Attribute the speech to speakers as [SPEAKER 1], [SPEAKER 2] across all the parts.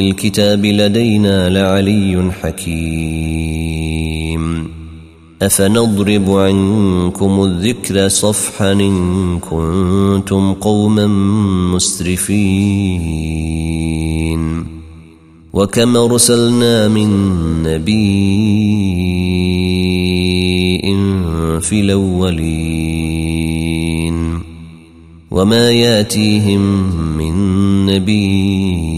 [SPEAKER 1] الكتاب لدينا لعلي حكيم. أفنضرب عنكم الذكر صفحا إن كنتم قوما مسرفين. وكم أرسلنا من نبي في الأولين. وما يأتيهم من نبي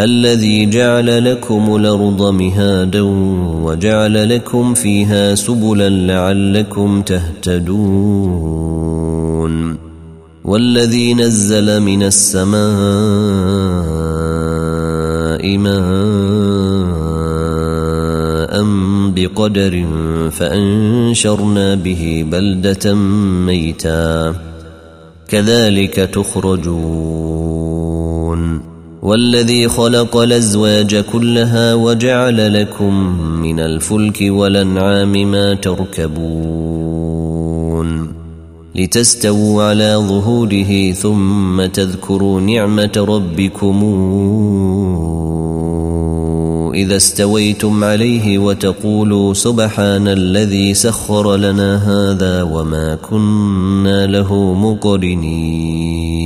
[SPEAKER 1] الذي جعل لكم الأرض مهادا وجعل لكم فيها سبلا لعلكم تهتدون والذي نزل من السماء ماء بقدر فأنشرنا به بلدة ميتا. كذلك تخرجون. والذي خلق الأزواج كلها وجعل لكم من الفلك والأنعام ما تركبون لتستووا على ظهوره ثم تذكروا نعمة ربكم إذا استويتم عليه وتقولوا سبحان الذي سخر لنا هذا وما كنا له مقرنين.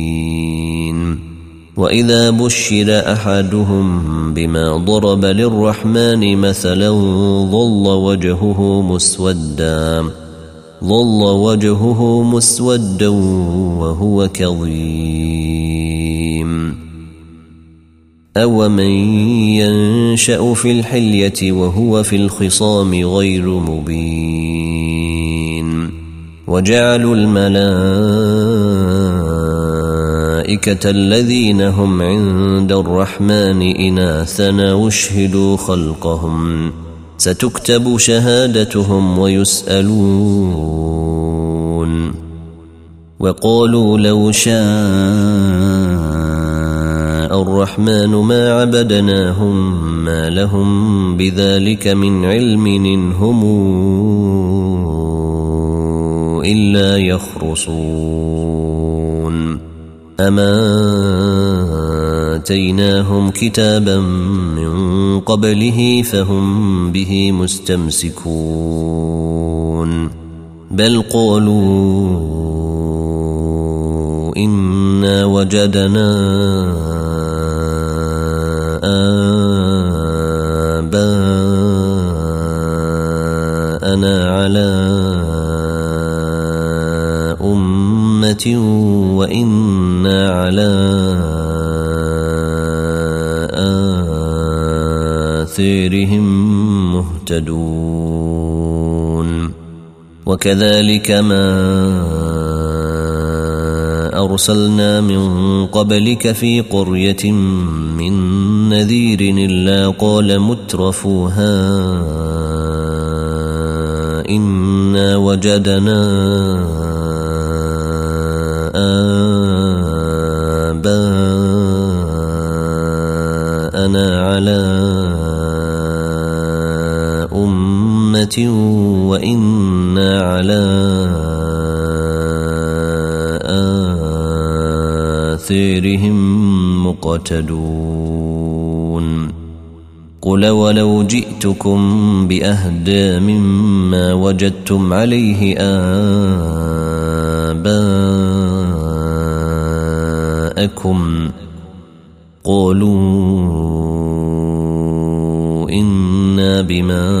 [SPEAKER 1] وإذا بشر أحدهم بما ضرب للرحمن مثلا ظل وجهه مسودا ظل وجهه مسودا وهو كظيم. أومن ينشأ في الحلية وهو في الخصام غير مبين؟ وجعلوا الملائكة الملائكة الذين هم عند الرحمن إناثنا واشهدوا خلقهم. ستكتب شهادتهم ويسألون. وقالوا لو شاء الرحمن ما عبدناهم ما لهم بذلك من علم إن هم إلا يخرصون. أما آتيناهم كتابا من قبله فهم به مستمسكون بل قالوا إنا وجدنا آباءنا على أمة آثارهم مهتدون وكذلك ما أرسلنا من قبلك في قرية من نذير إلا قال مترفوها إنا وجدنا وإنا على آثارهم مقتدون قل ولو جئتكم بأهدى مما وجدتم عليه آباءكم قولوا إنا بما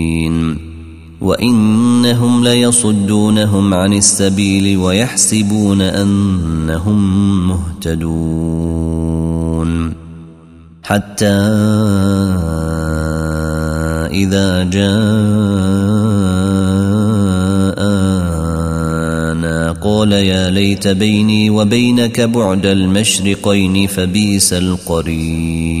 [SPEAKER 1] وإنهم ليصدونهم عن السبيل ويحسبون أنهم مهتدون. حتى إذا جاءنا قال يا ليت بيني وبينك بعد المشرقين فبيس القرين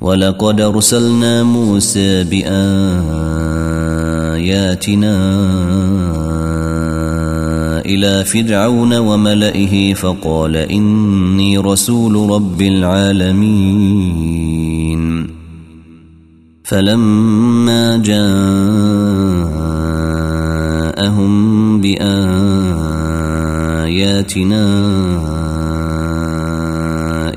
[SPEAKER 1] ولقد أرسلنا موسى بآياتنا إلى فرعون وملئه فقال إني رسول رب العالمين. فلما جاءهم بآياتنا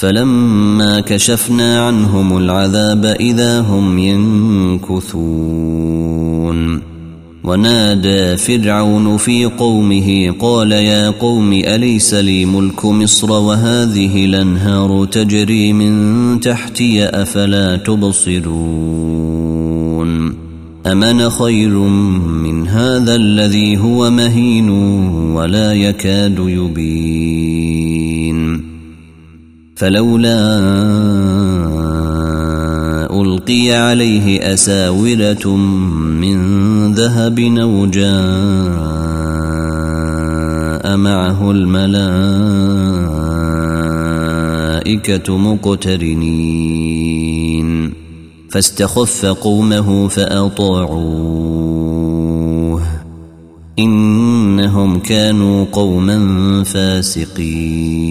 [SPEAKER 1] فلما كشفنا عنهم العذاب إذا هم ينكثون. ونادى فرعون في قومه قال يا قوم أليس لي ملك مصر وهذه الأنهار تجري من تحتي أفلا تبصرون؟ أمن خير من هذا الذي هو مهين ولا يكاد يبين؟ فلولا ألقي عليه أساورة من ذهب أو جاء معه الملائكة مقترنين. فاستخف قومه فأطاعوه. إنهم كانوا قوما فاسقين.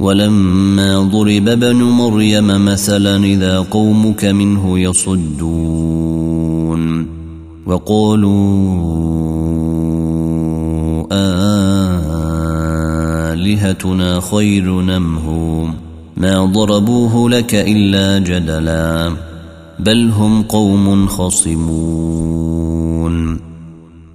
[SPEAKER 1] ولما ضرب ابن مريم مثلا إذا قومك منه يصدون وقالوا آلهتنا خير نمه ما ضربوه لك إلا جدلا بل هم قوم خصمون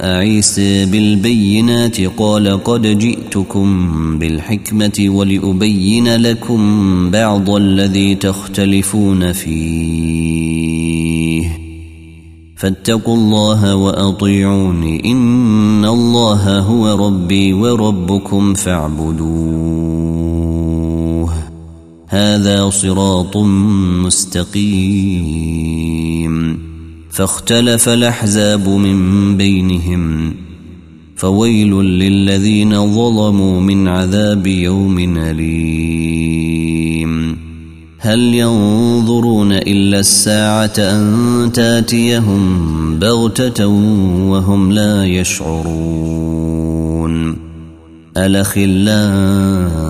[SPEAKER 1] عيسى بالبينات قال قد جئتكم بالحكمة ولأبين لكم بعض الذي تختلفون فيه. فاتقوا الله وأطيعون إن الله هو ربي وربكم فاعبدوه. هذا صراط مستقيم. فاختلف الأحزاب من بينهم فويل للذين ظلموا من عذاب يوم أليم. هل ينظرون إلا الساعة أن تأتيهم بغتة وهم لا يشعرون؟ الاخلاء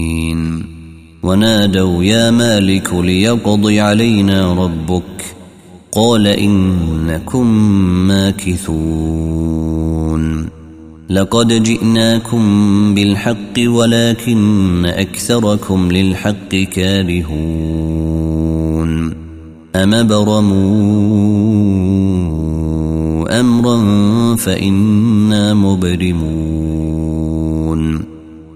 [SPEAKER 1] ونادوا يا مالك ليقضي علينا ربك. قال إنكم ماكثون. لقد جئناكم بالحق ولكن أكثركم للحق كارهون. أم برموا أمرا فإنا مبرمون.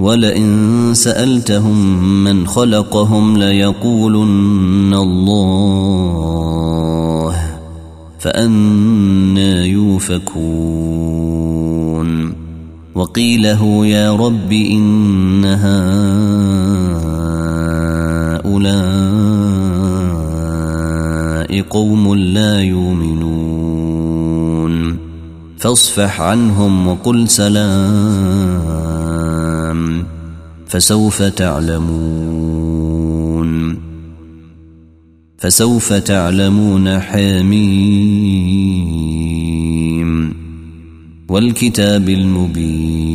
[SPEAKER 1] ولئن سألتهم من خلقهم ليقولن الله فأنا يوفكون. وقيله يا رب إن هؤلاء قوم لا يؤمنون. فاصفح عنهم وقل سلام. فسوف تعلمون. فسوف تعلمون حاميم. والكتاب المبين.